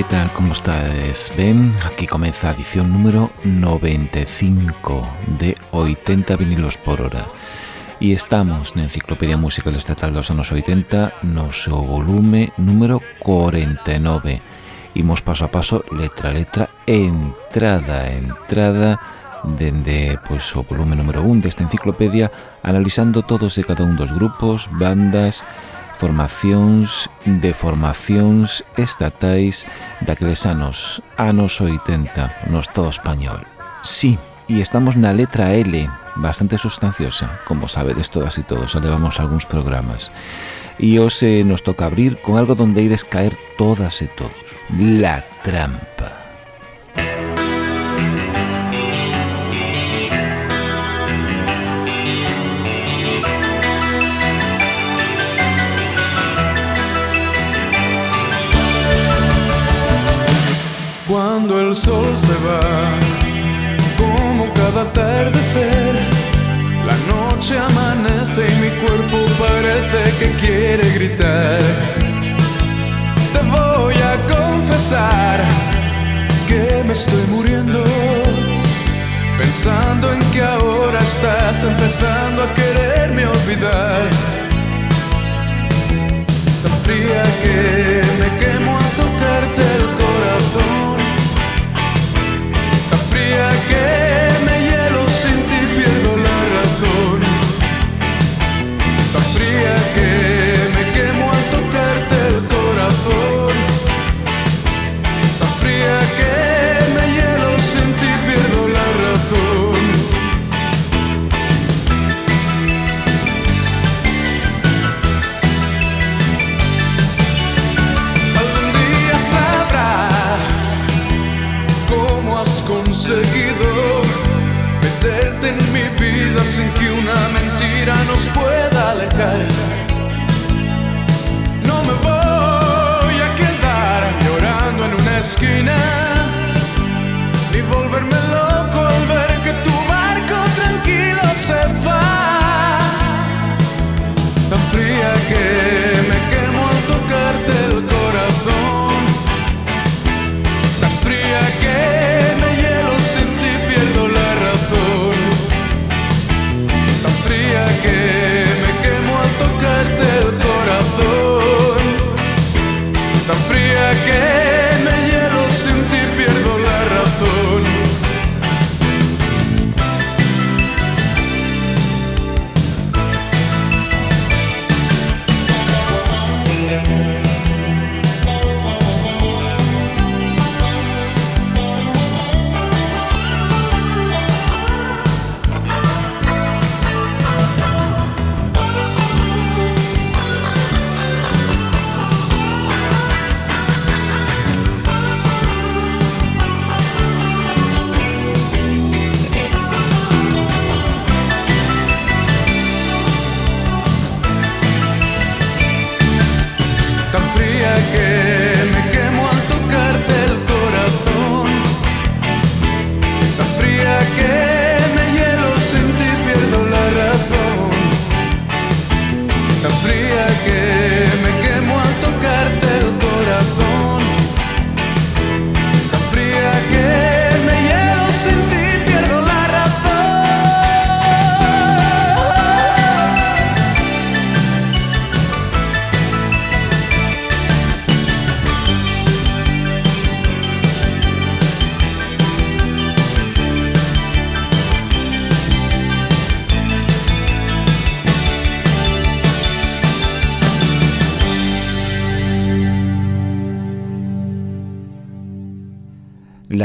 que tal, como estades? Ben, aquí comeza a edición número 95 de 80 vinilos por hora. E estamos na Enciclopedia Musical Estatal dos anos 80 no seu volume número 49 Imos paso a paso, letra a letra, entrada a entrada dende pois, o volume número 1 desta enciclopedia analizando todos e cada un dos grupos, bandas, bandas formacións de formacións estatais daqueles anos, anos 80, no Estado español. Sí, e estamos na letra L, bastante sustanciosa, como sabedes todas e todos, levamos algúns programas. E hoxe nos toca abrir con algo donde ides caer todas e todos, la trampa. Cuando el sol se va, como cada atardecer, la noche amanece y mi cuerpo parece que quiere gritar. Te voy a confesar que me estoy muriendo, pensando en que ahora estás empezando a quererme olvidar. Tan fría que nos pueda alejar. No me voy a quedar llorando en una esquina ni volverme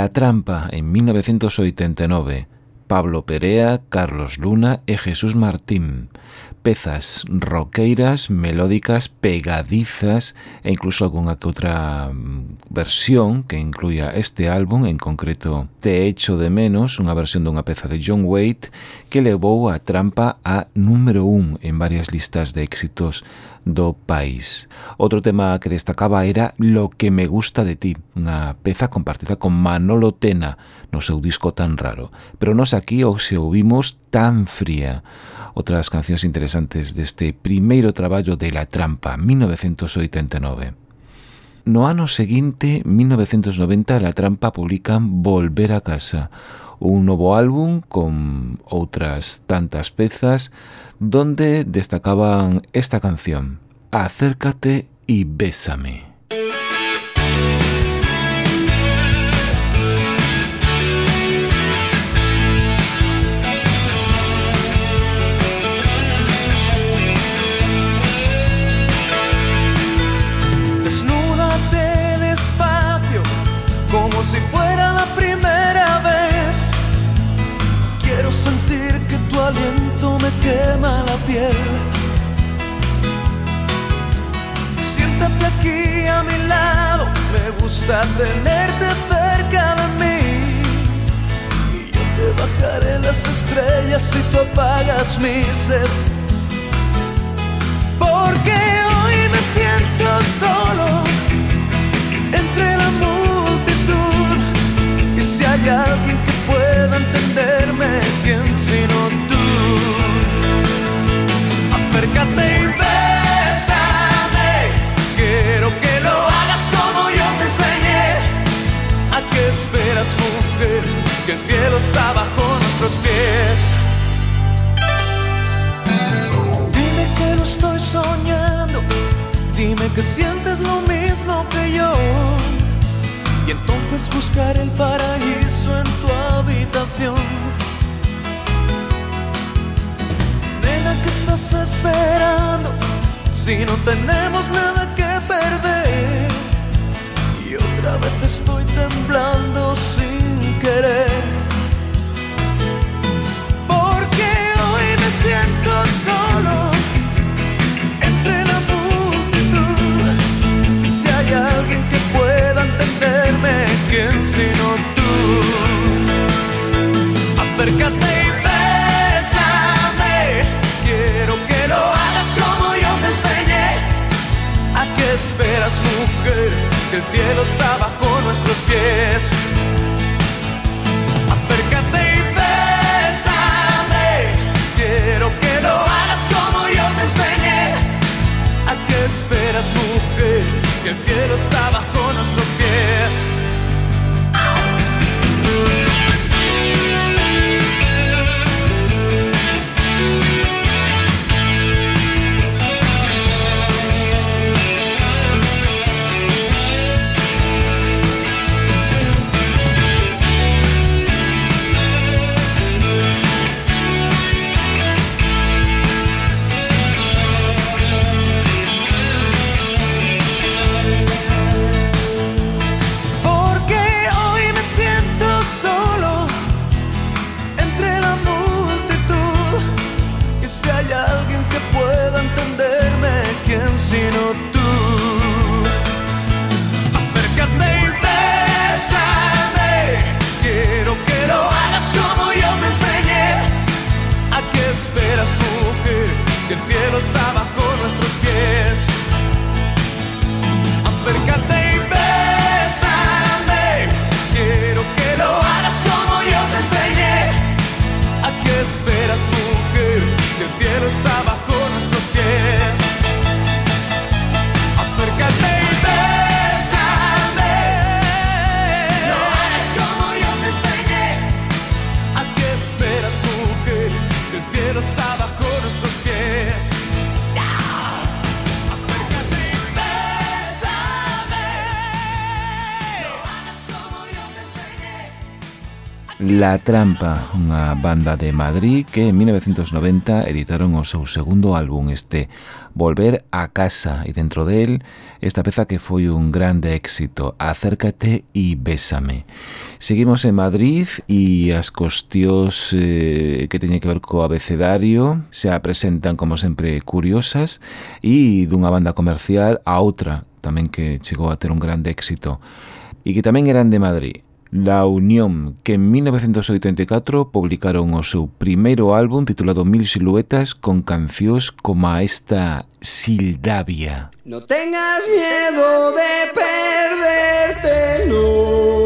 A trampa en 1989. Pablo Perea, Carlos Luna e Jesús Martín. Pezas roqueiras, melódicas, pegadizas e incluso algunha que outra mm, versión que incluía este álbum, en concreto Te Echo de Menos, unha versión dunha peza de John Waite que levou a trampa a número 1 en varias listas de éxitos do país. Outro tema que destacaba era Lo que me gusta de ti, unha peza compartida con Manolo Tena no seu disco tan raro. Pero nos aquí o se ouvimos tan fría. Outras cancións interesantes deste primeiro traballo de La Trampa, 1989. No ano seguinte, 1990, La Trampa publican Volver a Casa, un novo álbum con outras tantas pezas donde destacaban esta canción, Acércate y bésame. Quema la piel. Siéntate aquí a mi lado, me gusta tenerte cerca de mí. Y yo te bajaré las estrellas si tú apagas mi sed. Porque hoy me siento solo entre la multitud. Y si hay alguien que pueda entenderme, ¿quién sino acércate Si el cielo está bajo nuestros pies. Dime que no estoy soñando. Dime que sientes lo mismo que yo. Y entonces buscar el paraíso en tu habitación que estás esperando si no tenemos nada que perder? Y otra vez estoy temblando sin Porque hoy me siento solo entre la multitud. Y si hay alguien que pueda entenderme, ¿quién sino tú? Acércate. esperas, mujer, si el cielo está La Trampa, unha banda de Madrid que en 1990 editaron o seu segundo álbum este Volver a casa. E dentro del esta peza que foi un grande éxito Acércate e Bésame. Seguimos en Madrid e as cuestións eh, que teñen que ver co abecedario se presentan como sempre curiosas e dunha banda comercial a outra tamén que chegou a ter un grande éxito e que tamén eran de Madrid. La Unión, que en 1984 publicaron o seu primeiro álbum titulado Mil Siluetas con cancións como esta Sildavia. No tengas miedo de perderte, no.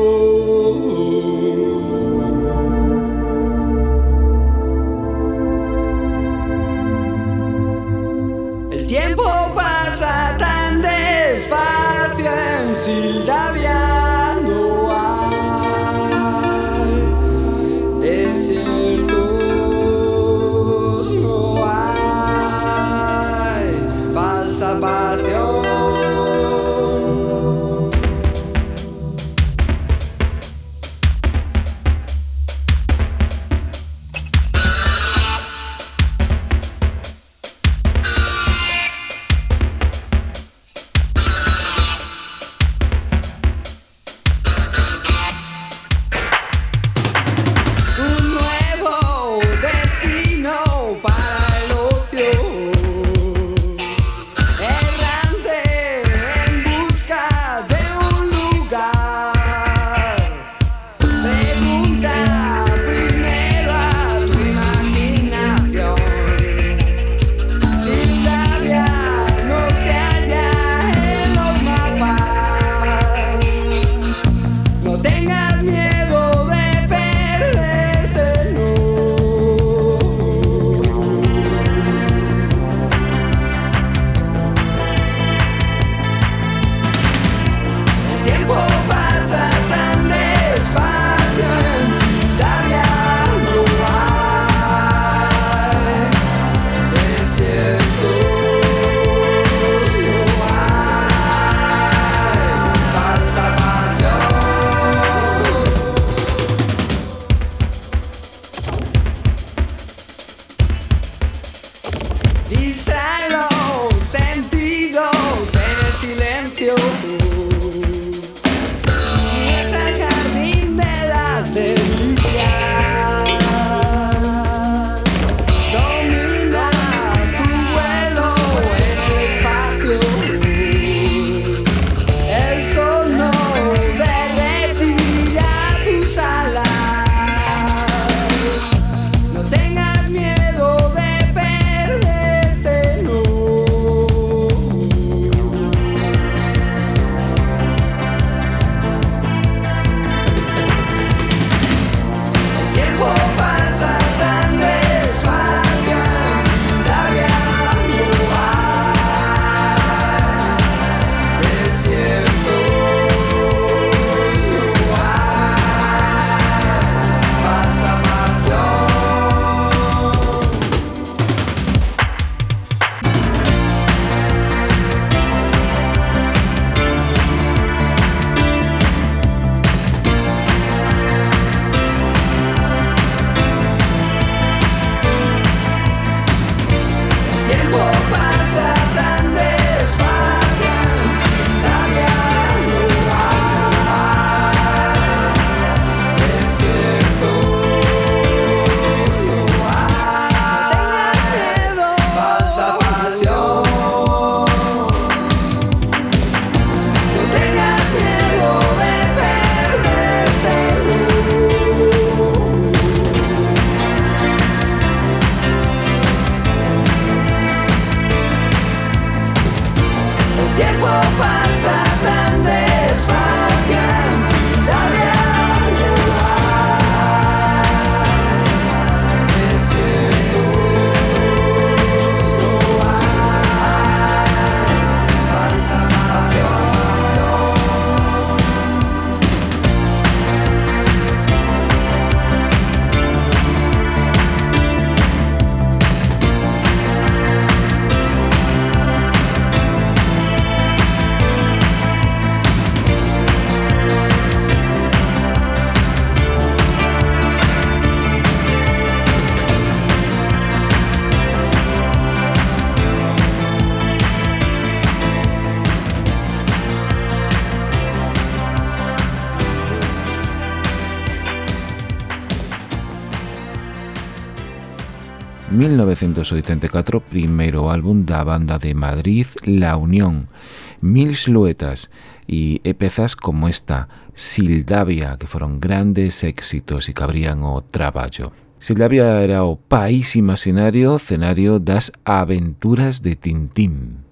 1984, primeiro álbum da banda de Madrid La Unión, Mil Siluetas e, e pezas como esta, Sildavia, que foron grandes éxitos e cabrían o traballo. Sildavia era o país imaginario cenario das aventuras de Tintín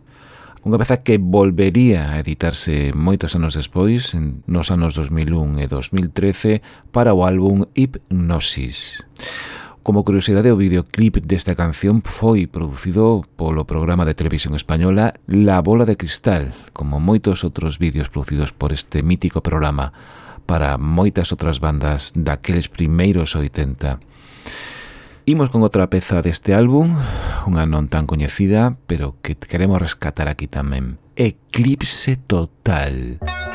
unha peza que volvería a editarse moitos anos despois, nos anos 2001 e 2013, para o álbum Hipnosis. Como curiosidade, o videoclip desta canción foi producido polo programa de televisión española La Bola de Cristal, como moitos outros vídeos producidos por este mítico programa para moitas outras bandas daqueles primeiros 80. Imos con outra peza deste álbum, unha non tan coñecida, pero que queremos rescatar aquí tamén. Eclipse Total. Eclipse Total.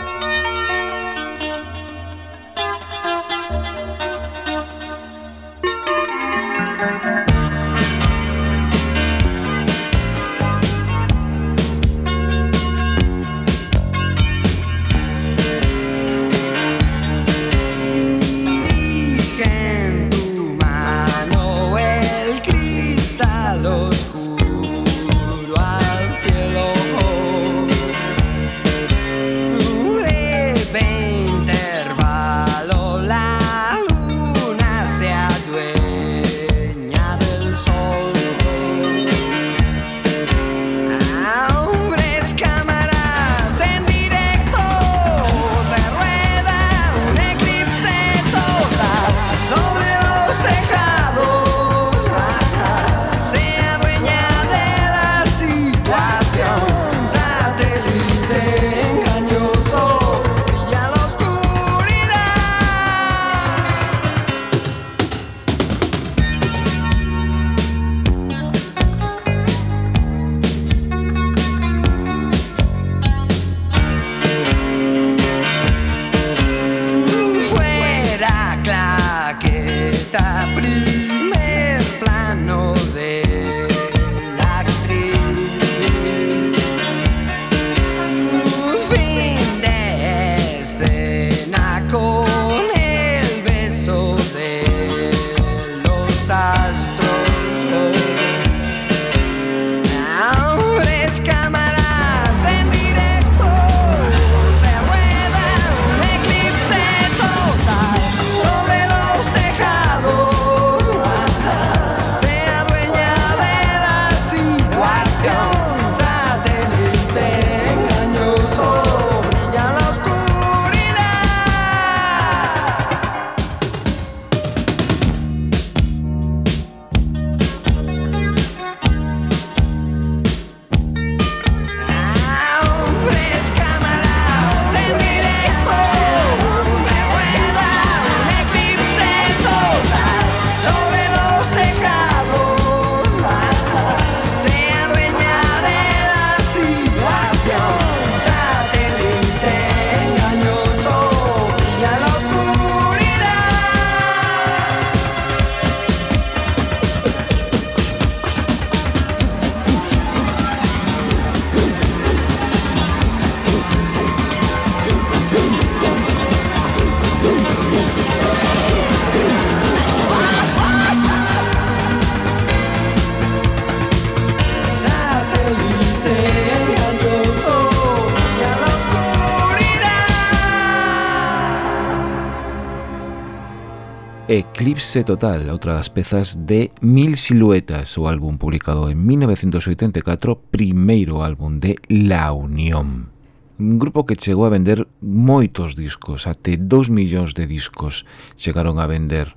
Eclipse Total, outra das pezas de Mil Siluetas, o álbum publicado en 1984, primeiro álbum de La Unión. Un grupo que chegou a vender moitos discos, até 2 millóns de discos chegaron a vender.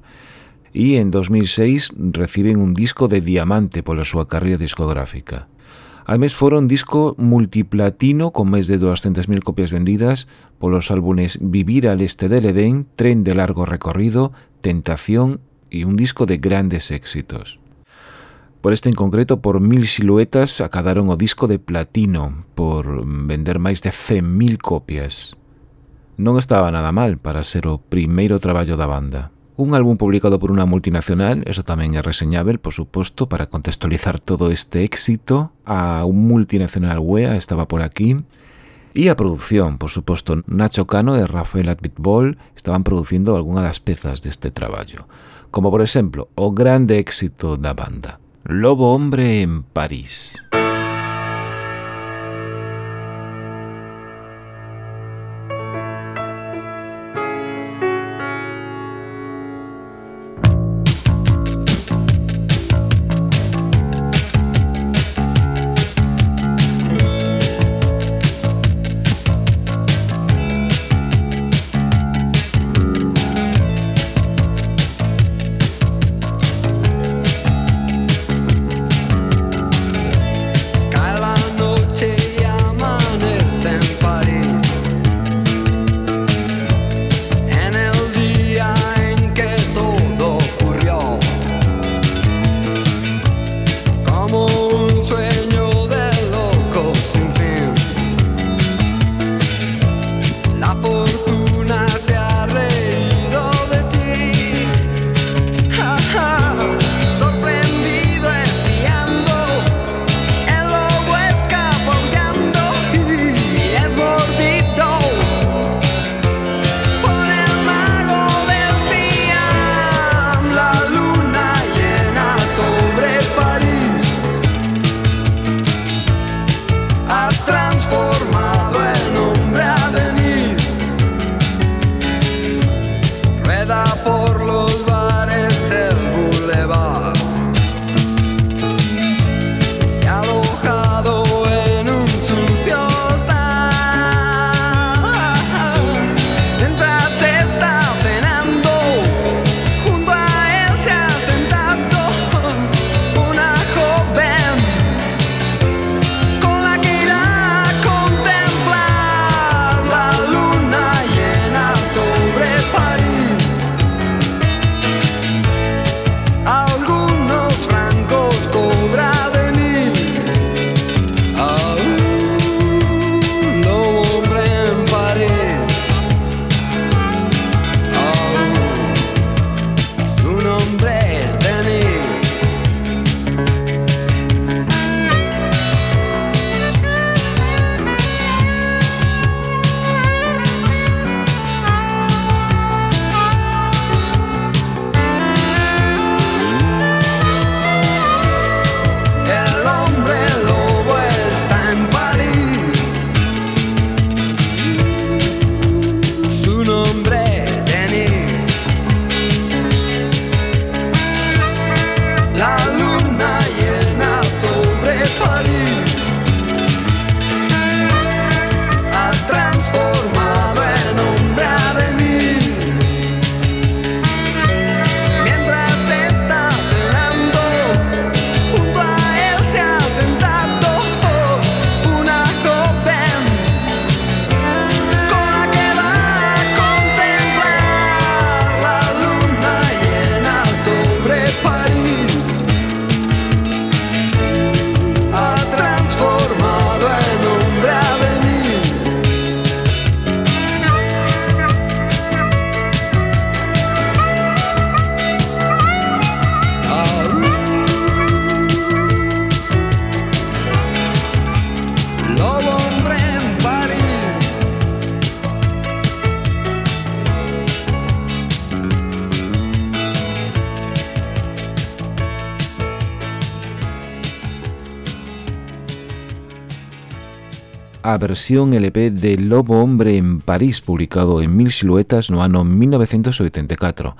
E en 2006 reciben un disco de diamante pola súa carreira discográfica. Ademais foron disco multiplatino con máis de 200.000 copias vendidas polos álbumes Vivir al este del Edén, Tren de largo recorrido, Tentación e un disco de grandes éxitos. Por este en concreto, por mil siluetas, acadaron o disco de platino por vender máis de 100.000 copias. Non estaba nada mal para ser o primeiro traballo da banda. Un álbum publicado por una multinacional, eso tamén é reseñável, por suposto, para contextualizar todo este éxito. A un multinacional UEA estaba por aquí. E a produción, por suposto, Nacho Cano e Rafael Atbitbol estaban producindo algunha das pezas deste traballo. Como, por exemplo, o grande éxito da banda. Lobo Hombre en París. Música versión LP de Lobo Hombre en París, publicado en Mil Siluetas no ano 1984.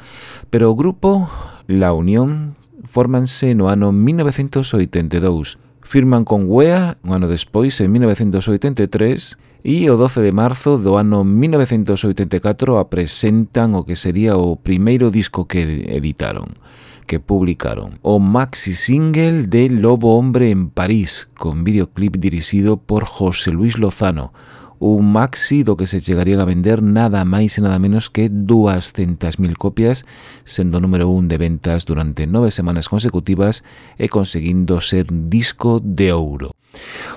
Pero o grupo La Unión fórmanse no ano 1982. Firman con UEA un ano despois en 1983 e o 12 de marzo do ano 1984 apresentan o que sería o primeiro disco que editaron. Que publicaron o maxi single de Lobo Hombre en París, con videoclip dirixido por José Luis Lozano, un maxi do que se chegaría a vender nada máis e nada menos que 200.000 copias, sendo número un de ventas durante nove semanas consecutivas e conseguindo ser disco de ouro.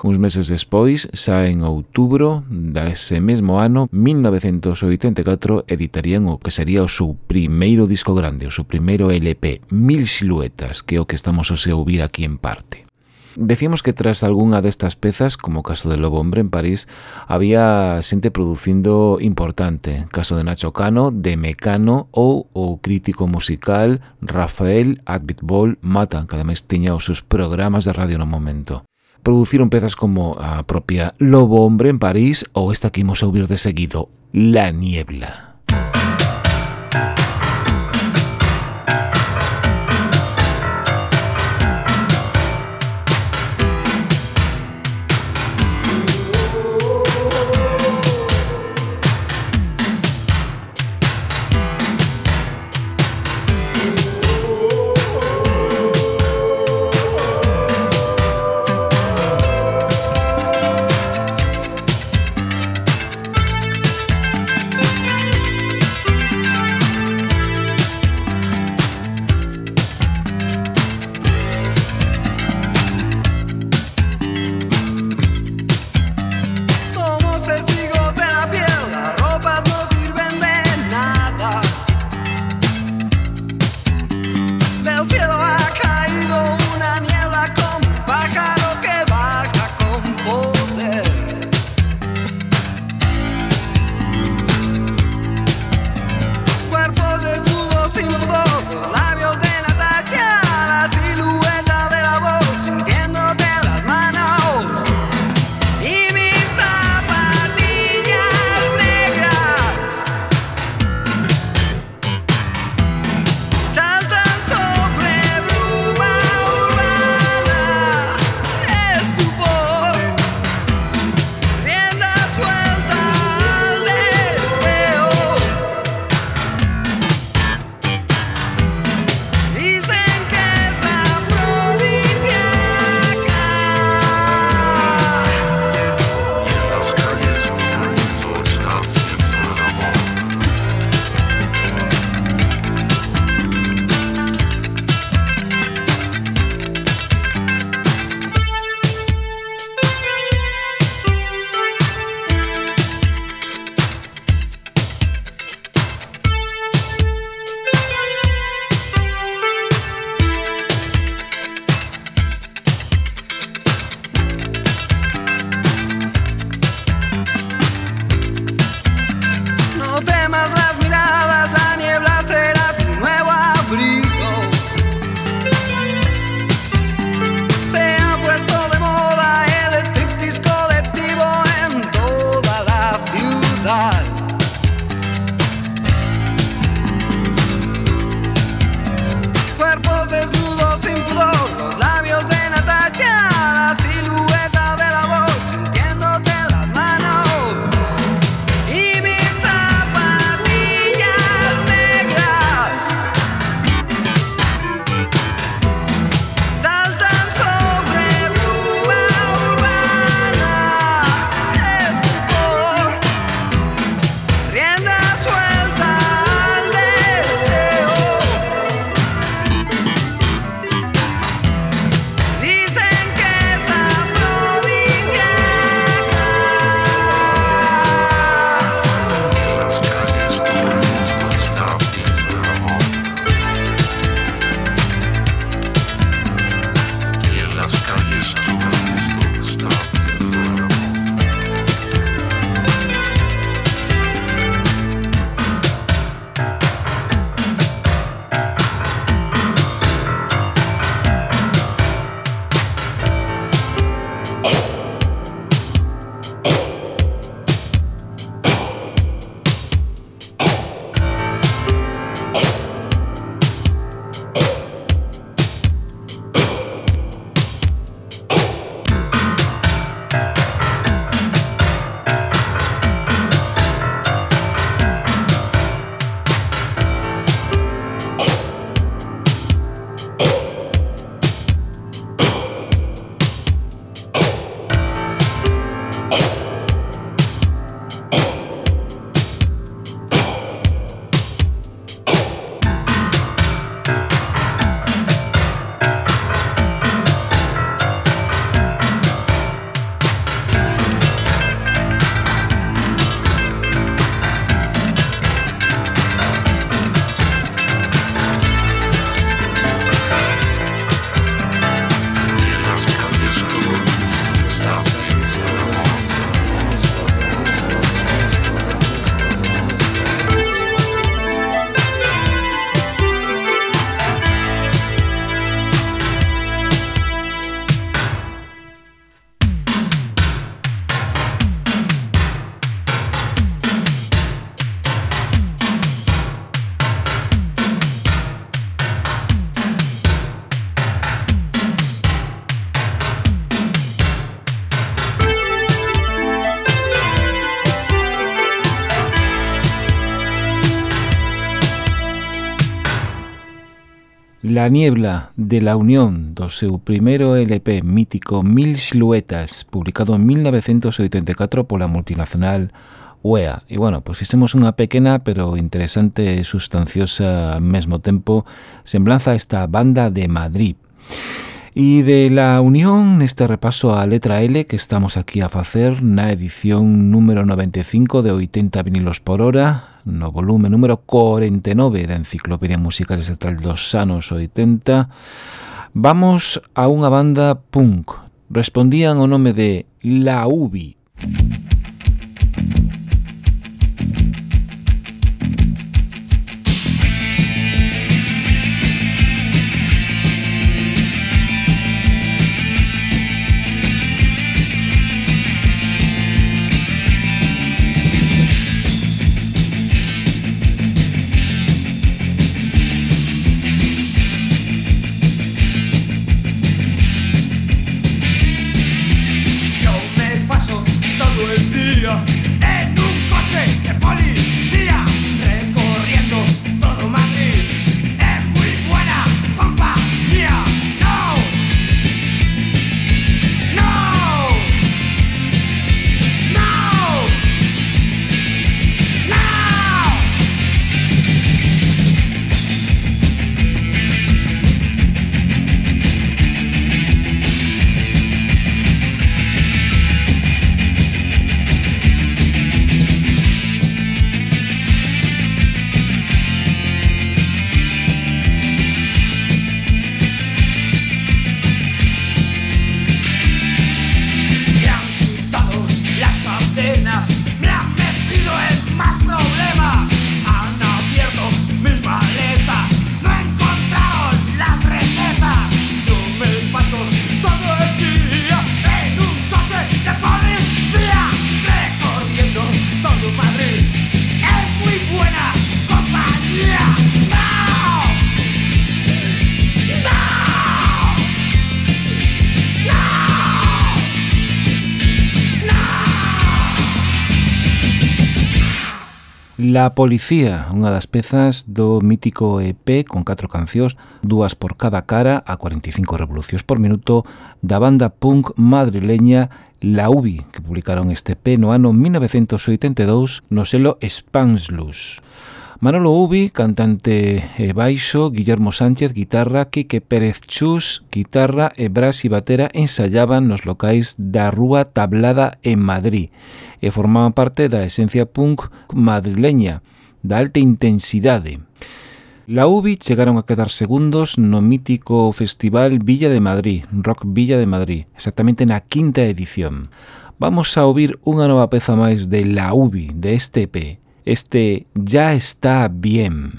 Uns meses despois, xa en outubro dese mesmo ano, 1984, editarían o que sería o seu primeiro disco grande, o seu primeiro LP, Mil Siluetas, que é o que estamos a se ouvir aquí en parte. Decíamos que tras algunha destas pezas, como o caso de Lobo Hombre en París, había xente producindo importante, caso de Nacho Cano, de Mecano ou o crítico musical Rafael Adbitbol Mata, que ademais tiña os seus programas de radio no momento produciron pezas como a propia Lobo Hombre en París ou esta que imos a ouvir de seguido, La Niebla. La niebla de la unión do seu primeiro LP mítico Mil Siluetas, publicado en 1984 pola multinacional UEA. E bueno, pois fixemos unha pequena pero interesante e sustanciosa ao mesmo tempo semblanza a esta banda de Madrid. E de la unión neste repaso á letra L que estamos aquí a facer na edición número 95 de 80 vinilos por hora no volume número 49 da Enciclopedia Musical Estatal dos anos 80, vamos a unha banda punk. Respondían o nome de La Ubi. La Policía, unha das pezas do mítico EP con catro cancións, dúas por cada cara a 45 revolucións por minuto da banda punk madrileña La UBI, que publicaron este EP no ano 1982 no selo Spanslus. Manolo Ubi, cantante e baixo, Guillermo Sánchez, guitarra, Quique Pérez Chus, guitarra eh, e Brás e Batera ensayaban nos locais da Rúa Tablada en Madrid e formaban parte da esencia punk madrileña, da alta intensidade. La UBI chegaron a quedar segundos no mítico festival Villa de Madrid, Rock Villa de Madrid, exactamente na quinta edición. Vamos a ouvir unha nova peza máis de La UBI, de este EP, Este Ya está bien.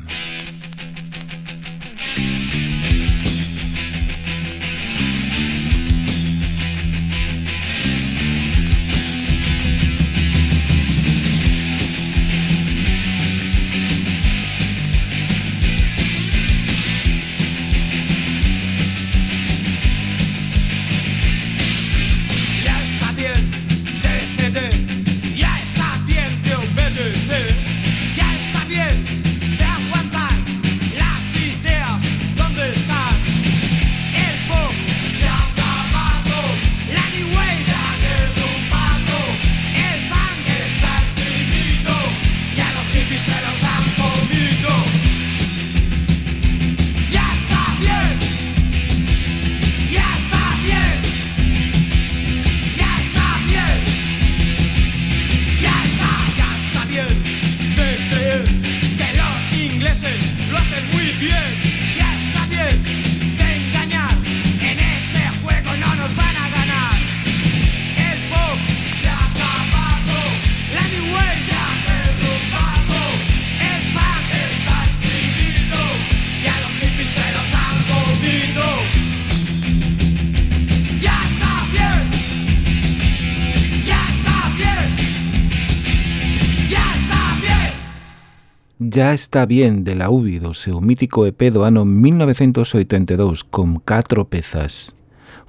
Está bien de la UBI do seu mítico EP do ano 1982 con 4 pezas.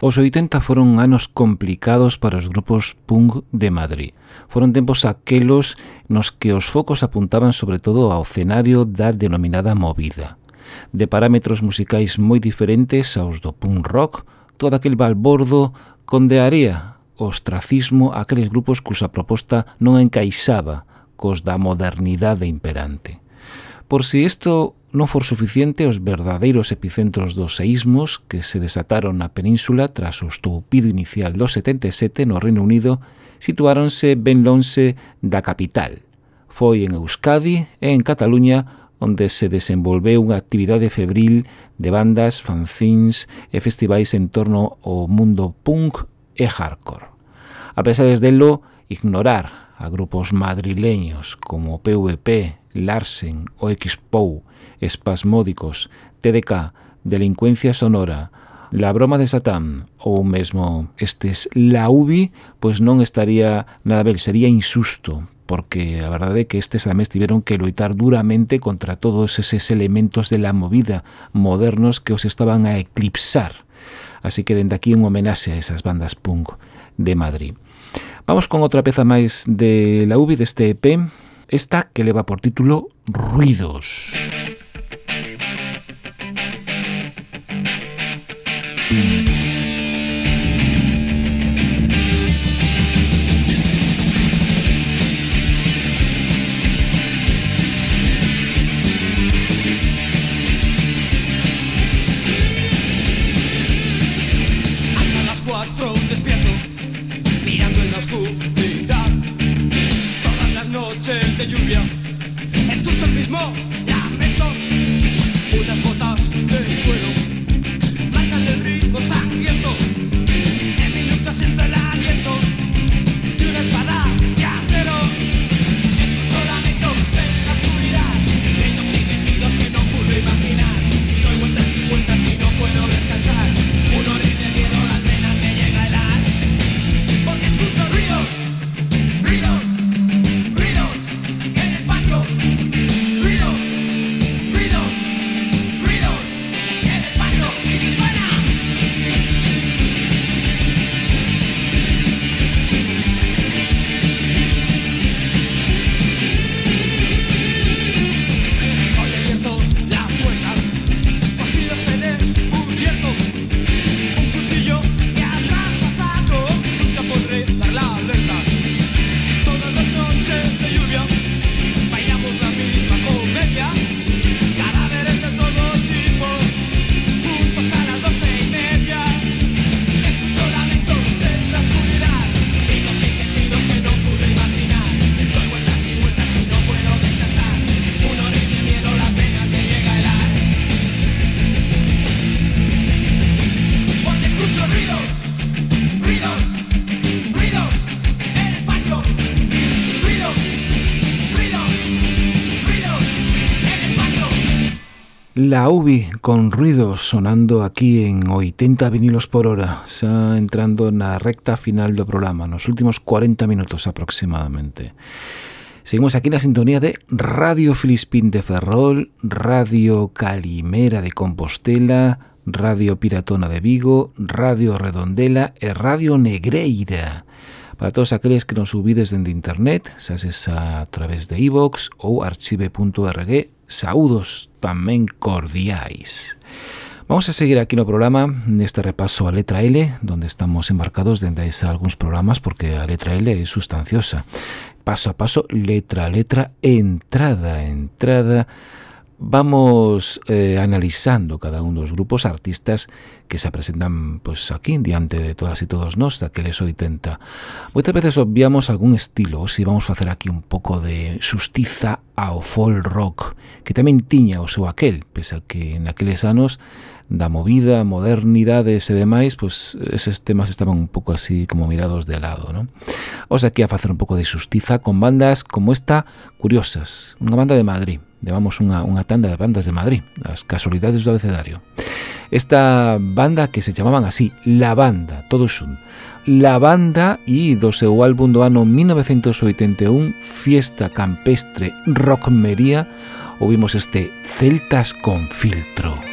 Os 80 foron anos complicados para os grupos punk de Madrid. Foron tempos aquelos nos que os focos apuntaban sobre todo ao cenario da denominada movida. De parámetros musicais moi diferentes aos do punk rock, todo aquel balbordo condearía o ostracismo a aqueles grupos cusa proposta non encaixaba cos da modernidade imperante. Por si isto non for suficiente, os verdadeiros epicentros dos seísmos que se desataron na península tras o estoupido inicial do 77 no Reino Unido situáronse ben lonxe da capital. Foi en Euskadi e en Cataluña onde se desenvolveu unha actividade febril de bandas, fanzins e festivais en torno ao mundo punk e hardcore. A pesar delo, ignorar a grupos madrileños como PVP, Larsen o Xpou, Espasmódicos, TDK, Delincuencia Sonora, La Broma de Satán ou mesmo estes La UBI, pois non estaría nada ben, sería insusto, porque a verdade é que estes tamén tiveron que loitar duramente contra todos eses elementos de la movida modernos que os estaban a eclipsar. Así que dende aquí un homenaxe a esas bandas punk de Madrid. Vamos con outra peza máis de la UBI deste EP, esta que leva por título Ruidos. Ruidos. Era Ubi con ruido sonando aquí en 80 vinilos por hora xa entrando na recta final do programa nos últimos 40 minutos aproximadamente. Seguimos aquí na sintonía de Radio Filispín de Ferrol Radio Calimera de Compostela Radio Piratona de Vigo Radio Redondela e Radio Negreira. Para todos aqueles que nos subides dende internet, xa sexa a través de iVox e ou archive.org Saúdos tamén cordiais. Vamos a seguir aquí no programa neste repaso a letra L, donde estamos embarcados dende a algúns programas porque a letra L é sustanciosa. Paso a paso, letra a letra, entrada a entrada, vamos eh, analizando cada un dos grupos artistas que se presentan pues aquí diante de todas e todos nós daqueles 80. Moitas veces obviamos algún estilo, se si vamos facer aquí un pouco de sustiza ao folk rock, que tamén tiña o seu aquel, pese a que naqueles anos da movida, modernidades e demais, pois eses temas estaban un pouco así como mirados de lado, non? O sea, a facer un pouco de xustiza con bandas como esta, curiosas, unha banda de Madrid, levamos unha, unha tanda de bandas de Madrid, as casualidades do abecedario. Esta banda que se chamaban así, La Banda, todo xun. La Banda e do seu álbum do ano 1981, Fiesta Campestre Rockmería, ouvimos este Celtas con Filtro.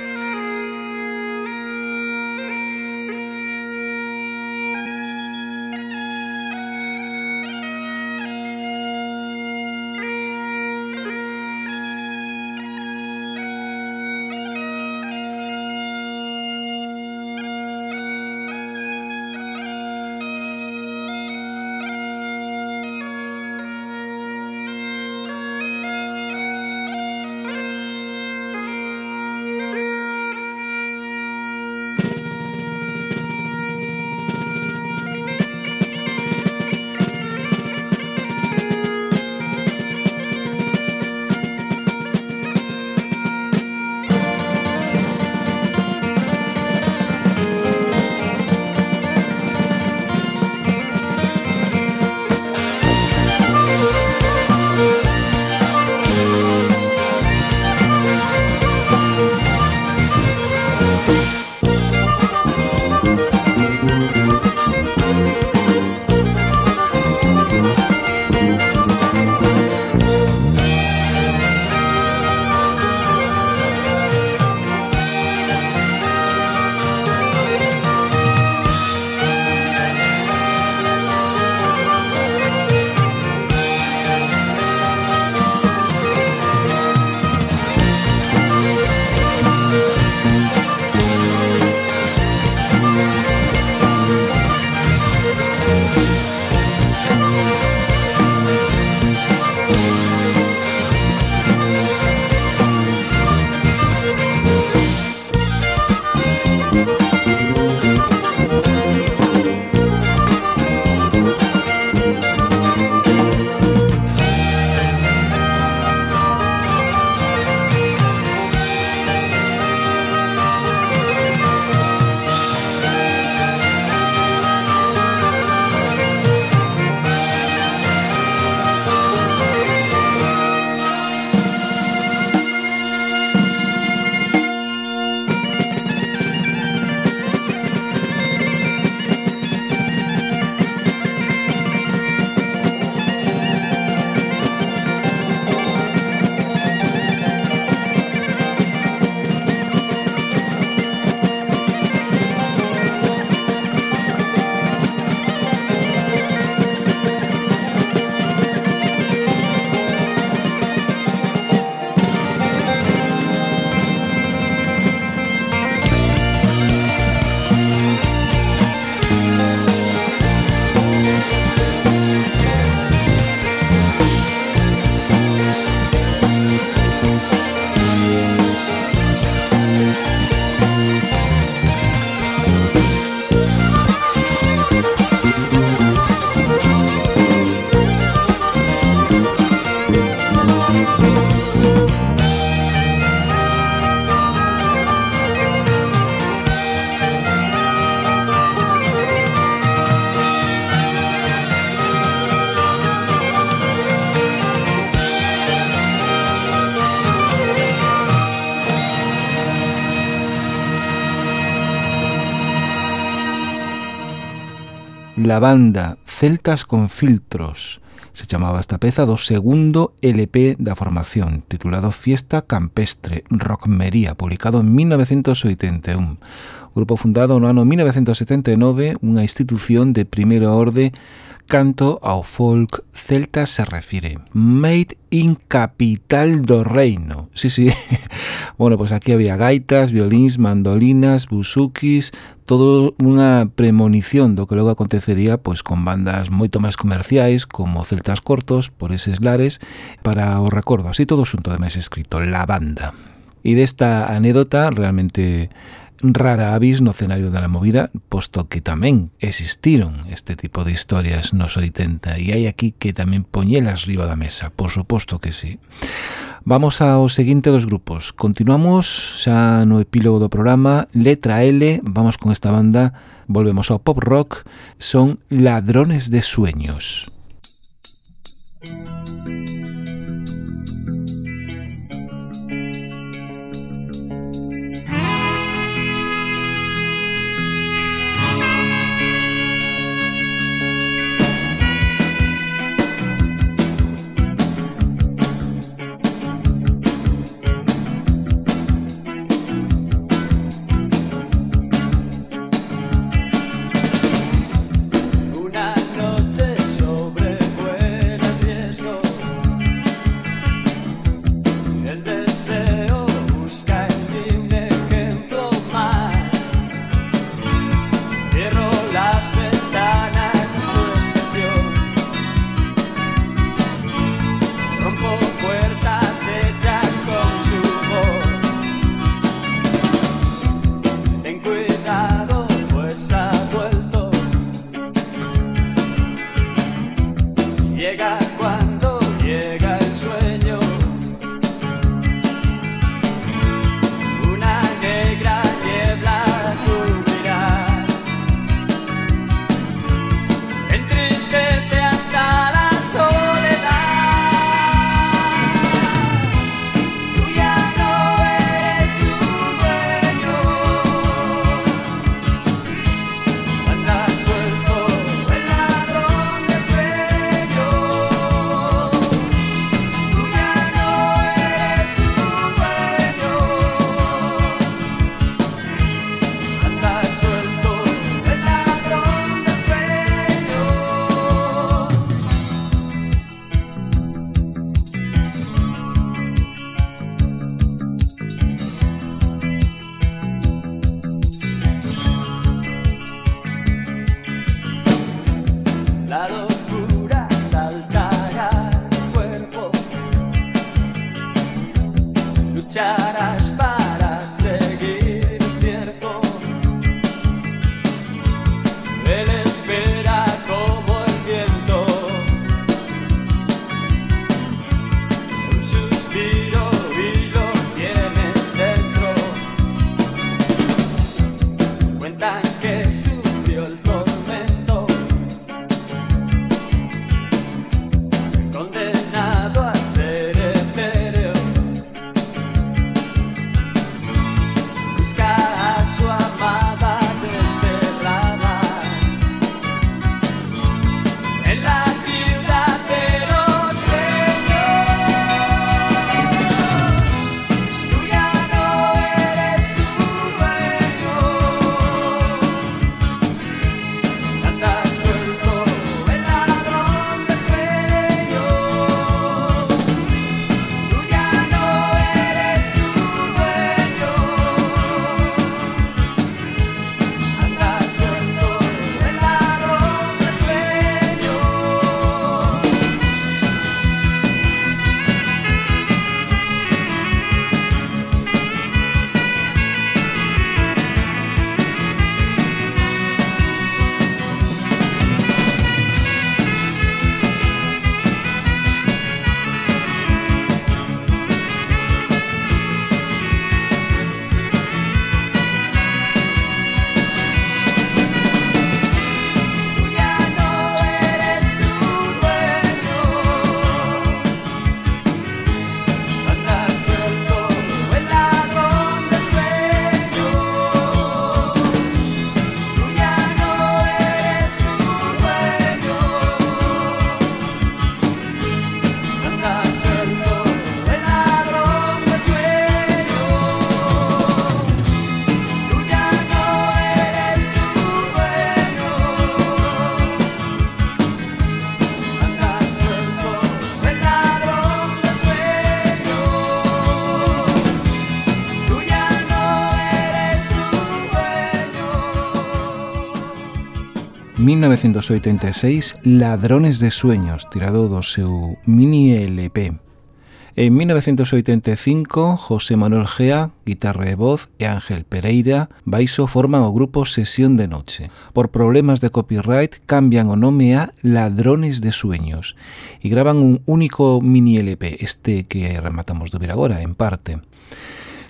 la banda Celtas con Filtros. Se chamaba esta peza do segundo LP da formación, titulado Fiesta Campestre, Rockmería, publicado en 1981. Grupo fundado no ano 1979, unha institución de primeira orde canto ao folk celta se refire. Made in Capital do Reino. Sí, sí. Bueno, pues aquí había gaitas, violins, mandolinas, busukis, todo unha premonición do que logo acontecería pois con bandas moito máis comerciais como Celtas Cortos, por eses lares, para o recordo, así todo xunto de máis escrito, La Banda. E desta anécdota realmente rara avis no escenario da movida, posto que tamén existiron este tipo de historias nos 80 e hai aquí que tamén poñelas riba da mesa, por suposto que sí. Vamos ao seguinte dos grupos. Continuamos xa no epílogo do programa Letra L, vamos con esta banda, volvemos ao pop rock, son Ladrones de Sueños. Música 1986 Ladrones de Sueños, tirado do seu mini LP. En 1985, José Manuel Gea, guitarra e voz, e Ángel Pereira, baixo forman o grupo Sesión de Noche. Por problemas de copyright, cambian o nome a Ladrones de Sueños e graban un único mini LP, este que rematamos de ver agora, en parte.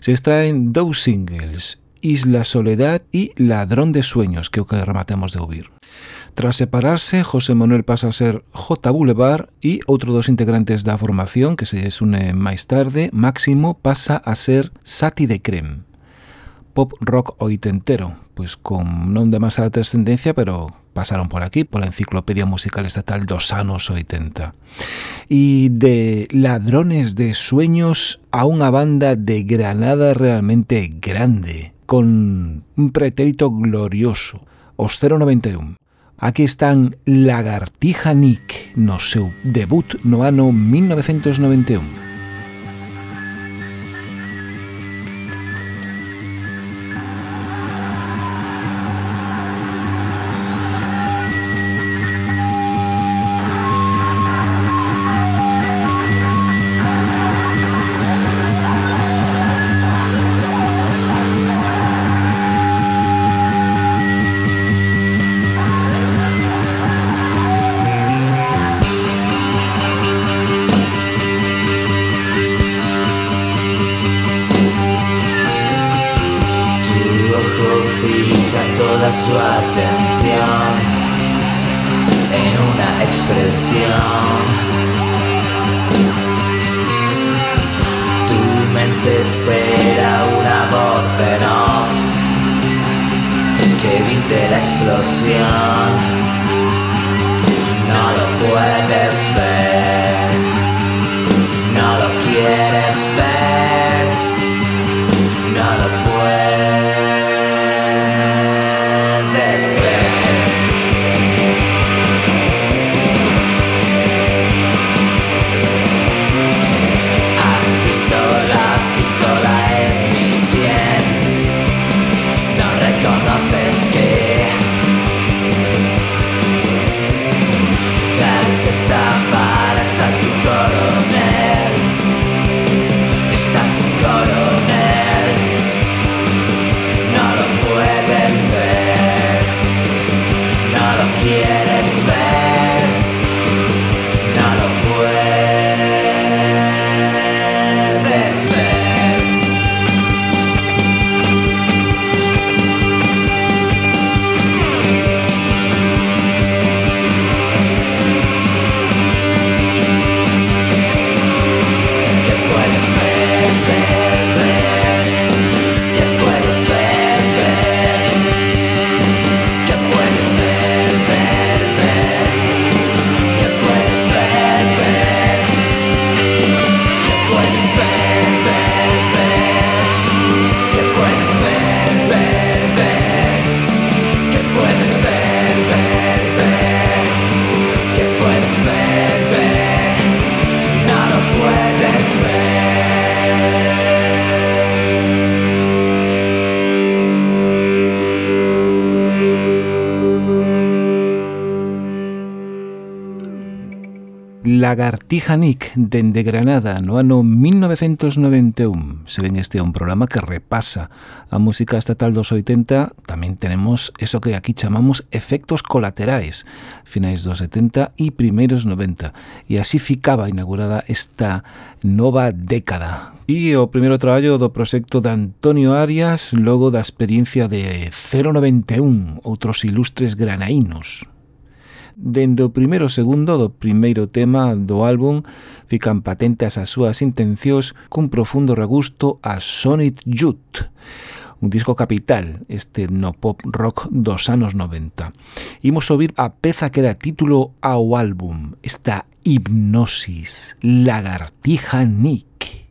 Se extraen dous singles, Isla Soledad y Ladrón de Sueños, que é o que rematamos de ouvir. Tras separarse, José Manuel pasa a ser J. Boulevard y outro dos integrantes da formación, que se desune máis tarde, Máximo pasa a ser Sati de Crem. Pop rock oitentero, pois con non demasiada trascendencia, pero pasaron por aquí, pola Enciclopedia Musical Estatal dos anos 80. E de Ladrones de Sueños a unha banda de Granada realmente grande, con un pretérito glorioso, os 091. Aquí están Lagartija Nick no seu debut no ano 1991. No lo puedes ver, no lo quieres ver. Lagartija Nick dende Granada no ano 1991. Se ven este é un programa que repasa a música estatal dos 80, tamén tenemos eso que aquí chamamos efectos colaterais, finais dos 70 e primeiros 90. E así ficaba inaugurada esta nova década. E o primeiro traballo do proxecto de Antonio Arias logo da experiencia de 091, outros ilustres granainos. Dende o primeiro segundo do primeiro tema do álbum fican patentes as súas intencións cun profundo regusto a Sonic Youth, un disco capital este no pop rock dos anos 90. Imos ouvir a peza que dá título ao álbum, esta Hipnosis, Lagartija Nick.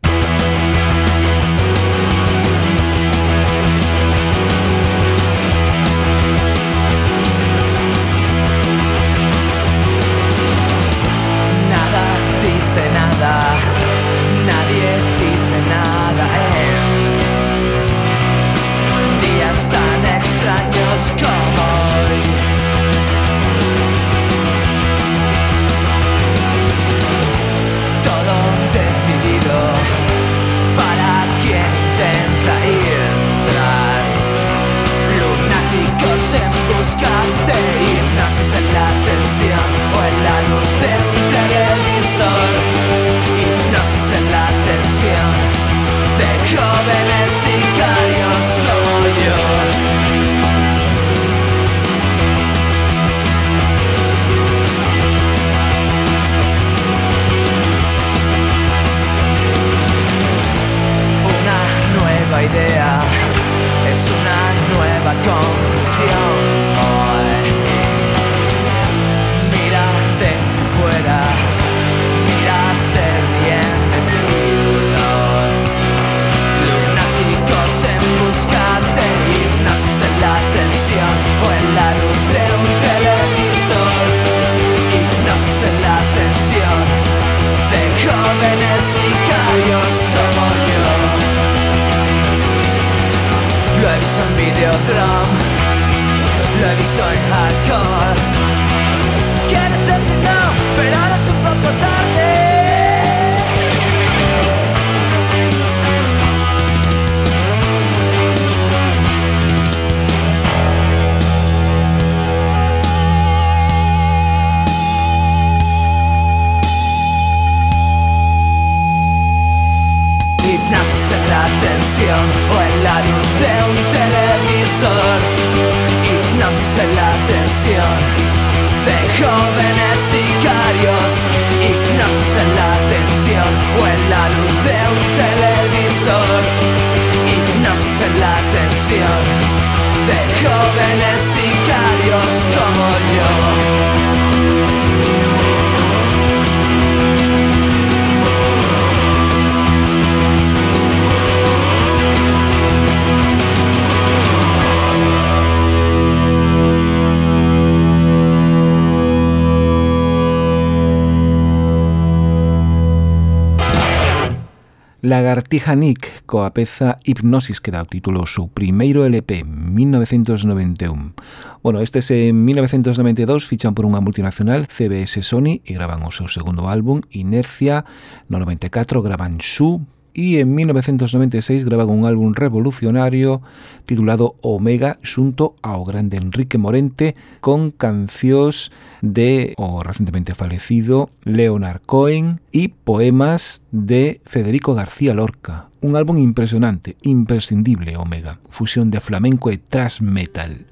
Lagartija Nick, coa peza Hipnosis que dá o título ao seu primeiro LP, 1991. Bueno, estes en 1992 fichan por unha multinacional, CBS Sony, e graban o seu segundo álbum, Inercia, no 94 graban Su, e en 1996 graban un álbum revolucionario titulado Omega xunto ao grande Enrique Morente con cancións de o recentemente falecido Leonard Cohen e poemas de Federico García Lorca. Un álbum impresionante, imprescindible, Omega. Fusión de flamenco e thrash metal.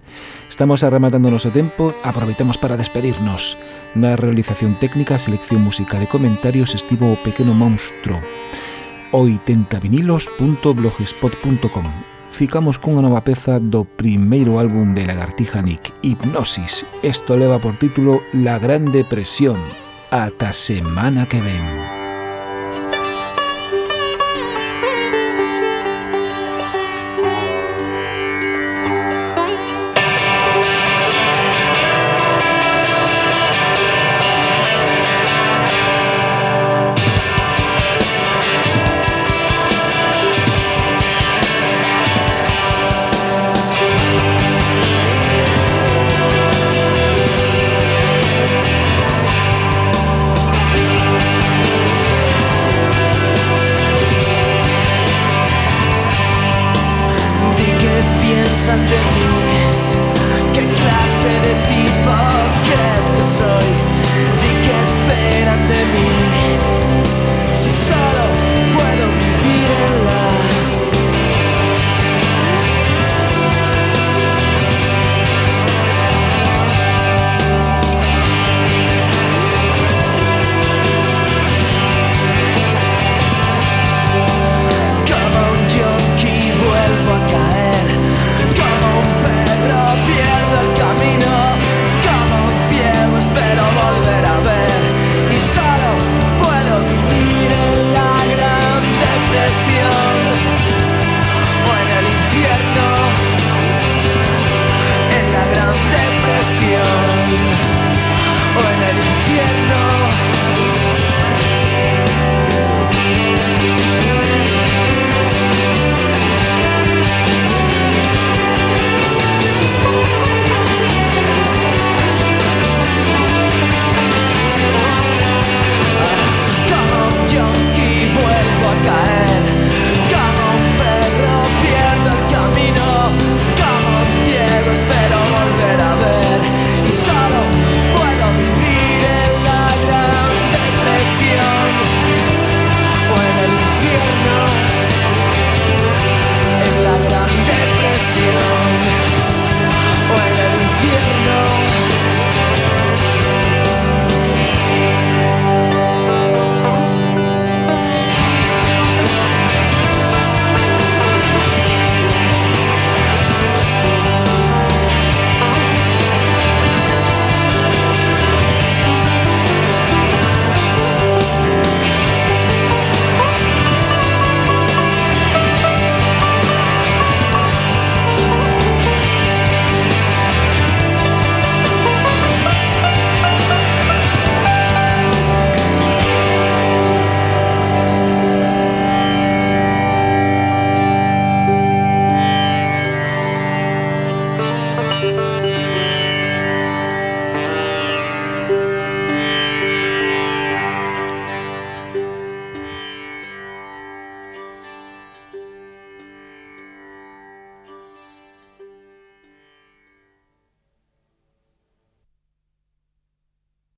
Estamos arrematando noso tempo, aproveitamos para despedirnos. Na realización técnica, selección musical e comentarios estivo o pequeno monstro. 80vinilos.blogspot.com Ficamos cunha nova peza do primeiro álbum de Lagartija Nick, Hipnosis. Isto leva por título La Gran Depresión. Ata semana que ven.